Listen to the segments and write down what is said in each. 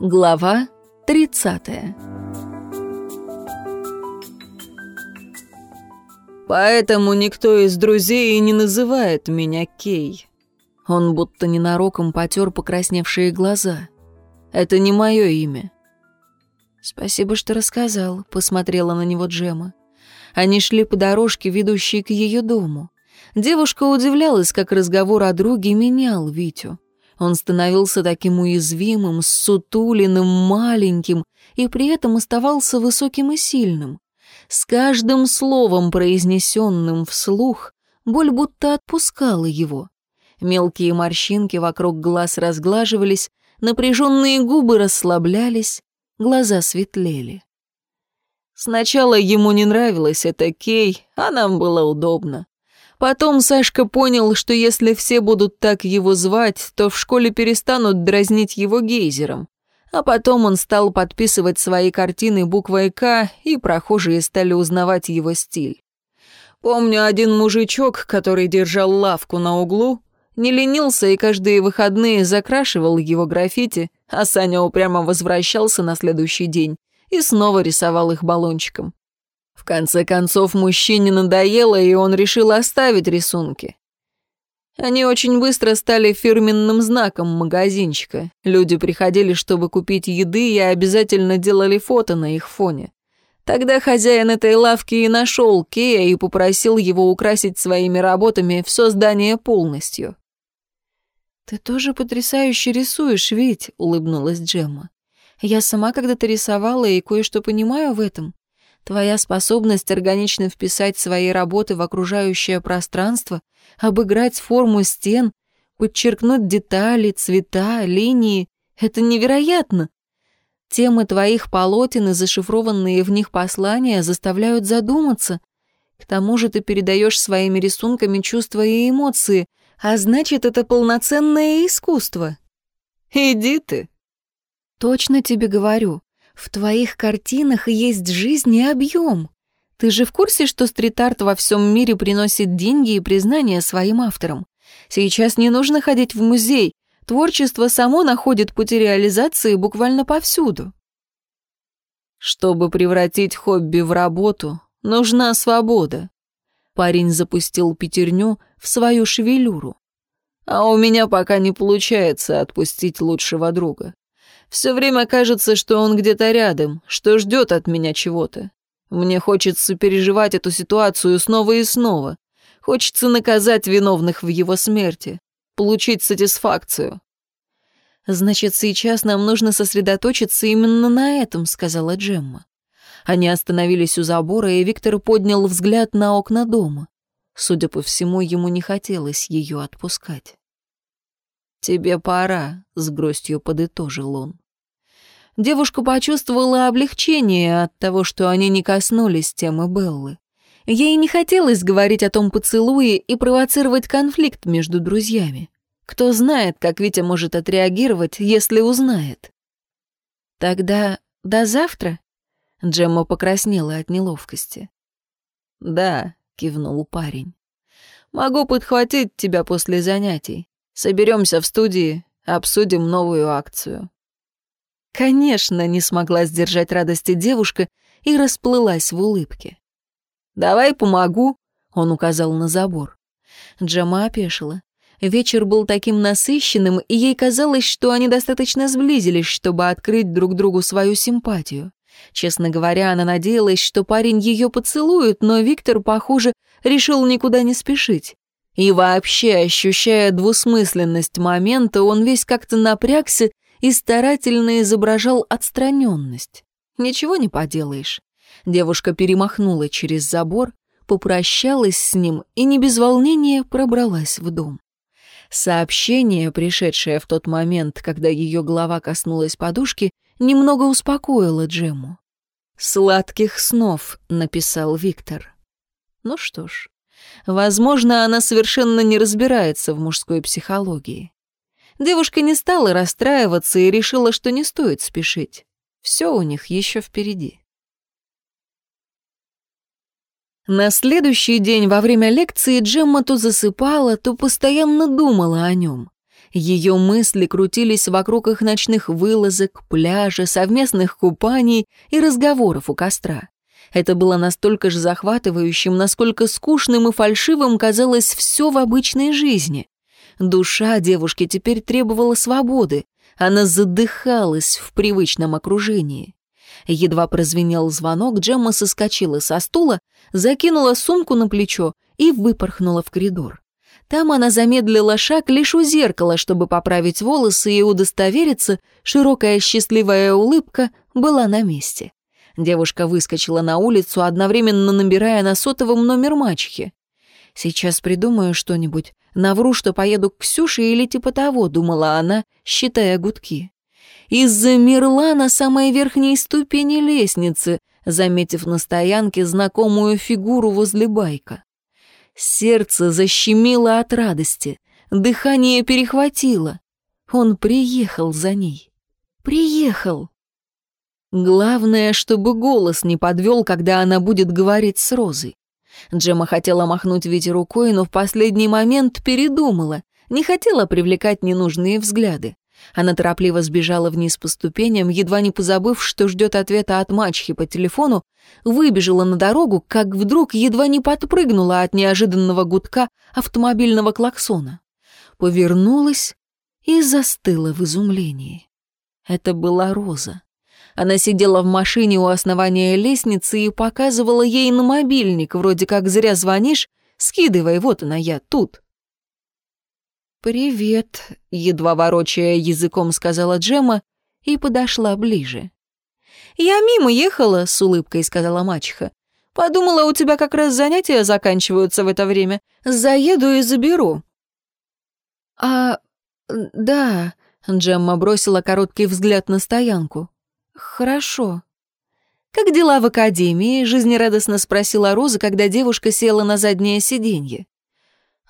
Глава 30 «Поэтому никто из друзей не называет меня Кей». Он будто ненароком потер покрасневшие глаза. «Это не мое имя». «Спасибо, что рассказал», — посмотрела на него Джема. Они шли по дорожке, ведущей к ее дому. Девушка удивлялась, как разговор о друге менял Витю. Он становился таким уязвимым, сутулиным, маленьким и при этом оставался высоким и сильным. С каждым словом, произнесенным вслух, боль будто отпускала его. Мелкие морщинки вокруг глаз разглаживались, напряженные губы расслаблялись, глаза светлели. Сначала ему не нравилось это Кей, а нам было удобно. Потом Сашка понял, что если все будут так его звать, то в школе перестанут дразнить его гейзером. А потом он стал подписывать свои картины буквой «К», и прохожие стали узнавать его стиль. Помню один мужичок, который держал лавку на углу, не ленился и каждые выходные закрашивал его граффити, а Саня упрямо возвращался на следующий день и снова рисовал их баллончиком. В конце концов, мужчине надоело, и он решил оставить рисунки. Они очень быстро стали фирменным знаком магазинчика. Люди приходили, чтобы купить еды, и обязательно делали фото на их фоне. Тогда хозяин этой лавки и нашел Кея и попросил его украсить своими работами все здание полностью. «Ты тоже потрясающе рисуешь, ведь?» — улыбнулась Джемма. «Я сама когда-то рисовала и кое-что понимаю в этом. Твоя способность органично вписать свои работы в окружающее пространство, обыграть форму стен, подчеркнуть детали, цвета, линии — это невероятно. Темы твоих полотен и зашифрованные в них послания заставляют задуматься. К тому же ты передаешь своими рисунками чувства и эмоции, а значит, это полноценное искусство. Иди ты. Точно тебе говорю. В твоих картинах есть жизнь и объем. Ты же в курсе, что стрит-арт во всем мире приносит деньги и признание своим авторам? Сейчас не нужно ходить в музей. Творчество само находит пути реализации буквально повсюду. Чтобы превратить хобби в работу, нужна свобода. Парень запустил пятерню в свою шевелюру. А у меня пока не получается отпустить лучшего друга. Все время кажется, что он где-то рядом, что ждет от меня чего-то. Мне хочется переживать эту ситуацию снова и снова. Хочется наказать виновных в его смерти, получить сатисфакцию. «Значит, сейчас нам нужно сосредоточиться именно на этом», — сказала Джемма. Они остановились у забора, и Виктор поднял взгляд на окна дома. Судя по всему, ему не хотелось ее отпускать. «Тебе пора», — с грустью подытожил он. Девушка почувствовала облегчение от того, что они не коснулись темы Беллы. Ей не хотелось говорить о том поцелуе и провоцировать конфликт между друзьями. Кто знает, как Витя может отреагировать, если узнает. «Тогда до завтра?» Джемма покраснела от неловкости. «Да», — кивнул парень. «Могу подхватить тебя после занятий. Соберемся в студии, обсудим новую акцию». Конечно, не смогла сдержать радости девушка и расплылась в улыбке. «Давай помогу», — он указал на забор. Джама опешила. Вечер был таким насыщенным, и ей казалось, что они достаточно сблизились, чтобы открыть друг другу свою симпатию. Честно говоря, она надеялась, что парень ее поцелует, но Виктор, похоже, решил никуда не спешить. И вообще, ощущая двусмысленность момента, он весь как-то напрягся и старательно изображал отстраненность. Ничего не поделаешь. Девушка перемахнула через забор, попрощалась с ним и не без волнения пробралась в дом. Сообщение, пришедшее в тот момент, когда ее голова коснулась подушки, немного успокоило Джему. «Сладких снов», — написал Виктор. Ну что ж, Возможно, она совершенно не разбирается в мужской психологии. Девушка не стала расстраиваться и решила, что не стоит спешить. Все у них еще впереди. На следующий день во время лекции Джемма то засыпала, то постоянно думала о нем. Ее мысли крутились вокруг их ночных вылазок, пляжа, совместных купаний и разговоров у костра. Это было настолько же захватывающим, насколько скучным и фальшивым казалось все в обычной жизни. Душа девушки теперь требовала свободы. Она задыхалась в привычном окружении. Едва прозвенел звонок, Джемма соскочила со стула, закинула сумку на плечо и выпорхнула в коридор. Там она замедлила шаг лишь у зеркала, чтобы поправить волосы и удостовериться, широкая счастливая улыбка была на месте. Девушка выскочила на улицу, одновременно набирая на сотовом номер мачехи. «Сейчас придумаю что-нибудь, навру, что поеду к Ксюше или типа того», — думала она, считая гудки и замерла на самой верхней ступени лестницы, заметив на стоянке знакомую фигуру возле байка. Сердце защемило от радости, дыхание перехватило. Он приехал за ней. Приехал. Главное, чтобы голос не подвел, когда она будет говорить с Розой. Джема хотела махнуть Вите рукой, но в последний момент передумала, не хотела привлекать ненужные взгляды. Она торопливо сбежала вниз по ступеням, едва не позабыв, что ждет ответа от мачехи по телефону, выбежала на дорогу, как вдруг едва не подпрыгнула от неожиданного гудка автомобильного клаксона. Повернулась и застыла в изумлении. Это была Роза. Она сидела в машине у основания лестницы и показывала ей на мобильник, вроде как «зря звонишь, скидывай, вот она я, тут». «Привет», — едва ворочая языком сказала Джема и подошла ближе. «Я мимо ехала», — с улыбкой сказала мачеха. «Подумала, у тебя как раз занятия заканчиваются в это время. Заеду и заберу». «А... да...» — Джемма бросила короткий взгляд на стоянку. «Хорошо». «Как дела в академии?» — жизнерадостно спросила Роза, когда девушка села на заднее сиденье.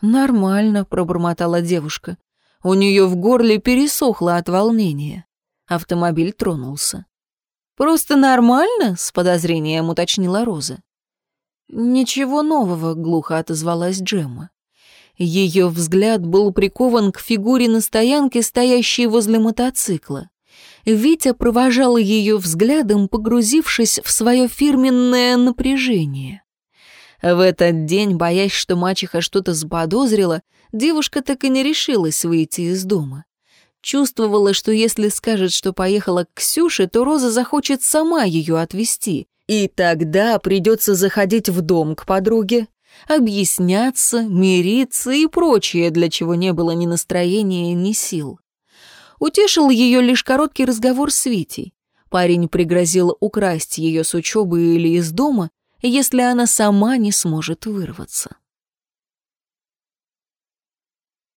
«Нормально», — пробормотала девушка. У нее в горле пересохло от волнения. Автомобиль тронулся. «Просто нормально?» — с подозрением уточнила Роза. «Ничего нового», — глухо отозвалась Джемма. Ее взгляд был прикован к фигуре на стоянке, стоящей возле мотоцикла. Витя провожал ее взглядом, погрузившись в свое фирменное напряжение. В этот день, боясь, что мачеха что-то заподозрила, девушка так и не решилась выйти из дома. Чувствовала, что если скажет, что поехала к Ксюше, то Роза захочет сама ее отвезти. И тогда придется заходить в дом к подруге, объясняться, мириться и прочее, для чего не было ни настроения, ни сил. Утешил ее лишь короткий разговор с Витей. Парень пригрозил украсть ее с учебы или из дома, если она сама не сможет вырваться.